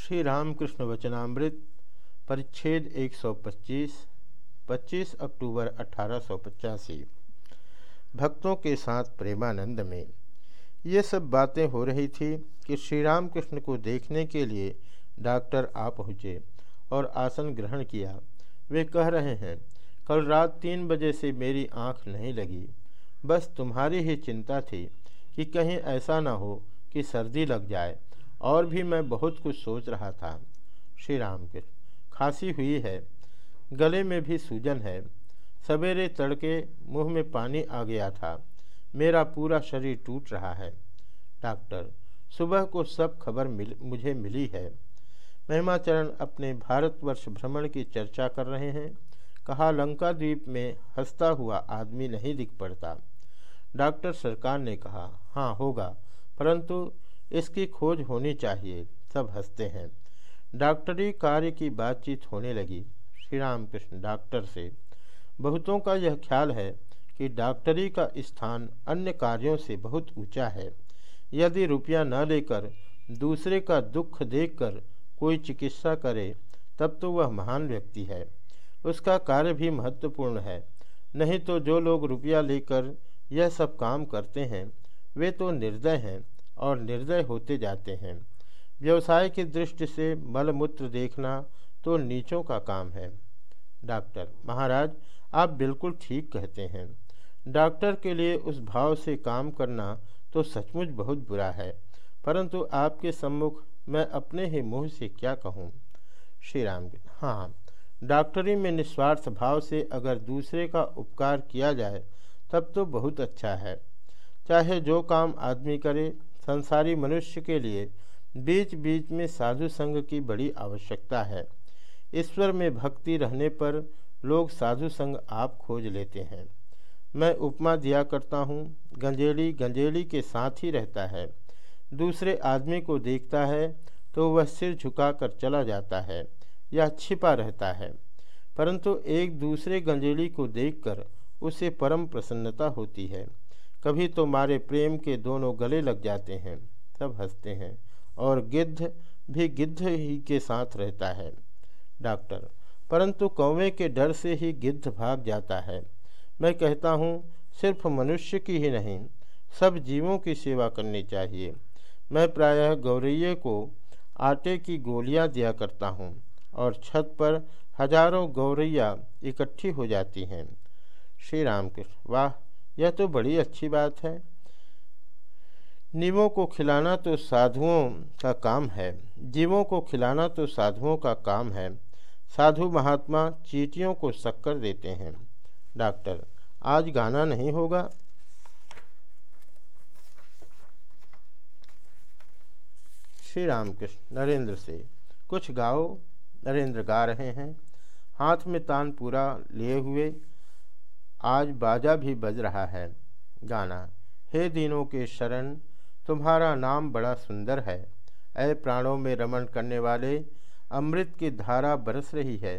श्री रामकृष्ण वचनामृत, परिच्छेद 125 25 अक्टूबर अठारह सौ पचासी। भक्तों के साथ प्रेमानंद में ये सब बातें हो रही थी कि श्री रामकृष्ण को देखने के लिए डॉक्टर आ पहुँचे और आसन ग्रहण किया। वे कह रहे हैं, कल रात तीन बजे से मेरी आँख नहीं लगी। बस तुम्हारी ही चिंता थी कि कहीं ऐसा ना हो कि सर्दी लग जाए। और भी मैं बहुत कुछ सोच रहा था। श्री राम के खांसी हुई है, गले में भी सूजन है। सवेरे तड़के मुँह में पानी आ गया था। मेरा पूरा शरीर टूट रहा है। डॉक्टर, सुबह को सब खबर मिल, मुझे मिली है। महिमाचरण अपने भारतवर्ष भ्रमण की चर्चा कर रहे हैं। कहा लंका द्वीप में हंसता हुआ आदमी नहीं दिख पड़ता। डॉक्टर, सरकार ने कहा हाँ होगा, परंतु इसकी खोज होनी चाहिए। सब हँसते हैं। डॉक्टरी कार्य की बातचीत होने लगी। श्री रामकृष्ण डॉक्टर से, बहुतों का यह ख्याल है कि डॉक्टरी का स्थान अन्य कार्यों से बहुत ऊँचा है। यदि रुपया न लेकर दूसरे का दुख देखकर कोई चिकित्सा करे, तब तो वह महान व्यक्ति है। उसका कार्य भी महत्वपूर्ण है। नहीं तो जो लोग रुपया लेकर यह सब काम करते हैं, वे तो निर्दय हैं। और निर्दय होते जाते हैं। व्यवसाय की दृष्टि से मलमूत्र देखना तो नीचों का काम है। डॉक्टर, महाराज, आप बिल्कुल ठीक कहते हैं। डॉक्टर के लिए उस भाव से काम करना तो सचमुच बहुत बुरा है, परंतु आपके सम्मुख मैं अपने ही मुँह से क्या कहूँ? श्री राम हाँ डॉक्टरी में निस्वार्थ भाव से अगर दूसरे का उपकार किया जाए, तब तो बहुत अच्छा है। चाहे जो काम आदमी करे संसारी मनुष्य के लिए बीच बीच में साधु संग की बड़ी आवश्यकता है। ईश्वर में भक्ति रहने पर लोग साधु संग आप खोज लेते हैं। मैं उपमा दिया करता हूँ, गंजेली गंजेली के साथ ही रहता है। दूसरे आदमी को देखता है तो वह सिर झुकाकर चला जाता है, या छिपा रहता है। परंतु एक दूसरे गंजेली को देखकर उसे परम प्रसन्नता होती है। कभी तो मारे प्रेम के दोनों गले लग जाते हैं, सब हँसते हैं और गिद्ध भी गिद्ध ही के साथ रहता है। डॉक्टर, परंतु कौवे के डर से ही गिद्ध भाग जाता है। मैं कहता हूँ, सिर्फ़ मनुष्य की ही नहीं, सब जीवों की सेवा करनी चाहिए। मैं प्रायः गौरैये को आटे की गोलियाँ दिया करता हूँ और छत पर हज़ारों गौरैया इकट्ठी हो जाती हैं। श्री राम कृष्ण वाह! यह तो बड़ी अच्छी बात है। निवों को खिलाना तो साधुओं का काम है। जीवों को खिलाना तो साधुओं का काम है। साधु महात्मा चीटियों को शक्कर देते हैं। डॉक्टर, आज गाना नहीं होगा? श्री रामकृष्ण नरेंद्र से। कुछ गाओ, नरेंद्र गा रहे हैं। हाथ में तान पूरा लिए हुए। आज बाजा भी बज रहा है। गाना, हे दिनों के शरण, तुम्हारा नाम बड़ा सुंदर है। ऐ प्राणों में रमन करने वाले, अमृत की धारा बरस रही है।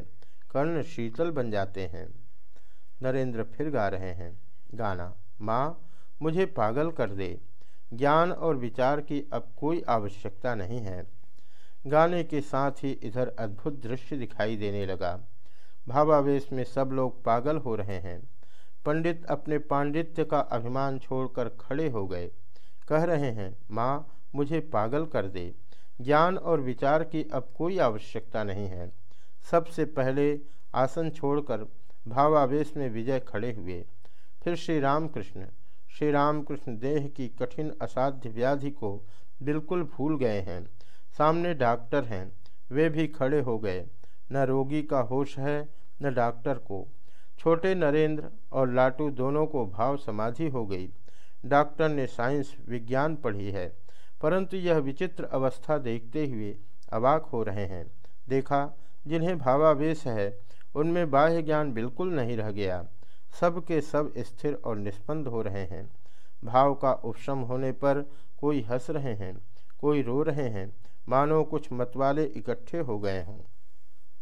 कर्ण शीतल बन जाते हैं। नरेंद्र फिर गा रहे हैं। गाना, माँ, मुझे पागल कर दे। ज्ञान और विचार की अब कोई आवश्यकता नहीं है। गाने के साथ ही इधर अद्भुत दृश्य दिखाई देने लगा। भावावेश में सब लोग पागल हो रहे हैं। पंडित अपने पांडित्य का अभिमान छोड़कर खड़े हो गए। कह रहे हैं, माँ, मुझे पागल कर दे। ज्ञान और विचार की अब कोई आवश्यकता नहीं है। सबसे पहले आसन छोड़कर भावावेश में विजय खड़े हुए। फिर श्री रामकृष्ण श्री रामकृष्ण देह की कठिन असाध्य व्याधि को बिल्कुल भूल गए हैं। सामने डॉक्टर हैं। वे भी खड़े हो गए। न रोगी का होश है, न डॉक्टर को। छोटे नरेंद्र और लाटू दोनों को भाव समाधि हो गई। डॉक्टर ने साइंस विज्ञान पढ़ी है, परंतु यह विचित्र अवस्था देखते हुए अवाक हो रहे हैं। देखा, जिन्हें भावावेश है, उनमें बाह्य ज्ञान बिल्कुल नहीं रह गया। सब के सब स्थिर और निष्पन्द हो रहे हैं। भाव का उपशम होने पर कोई हंस रहे हैं, कोई रो रहे हैं, मानो कुछ मतवाले इकट्ठे हो गए हों।